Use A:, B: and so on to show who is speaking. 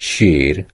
A: शेर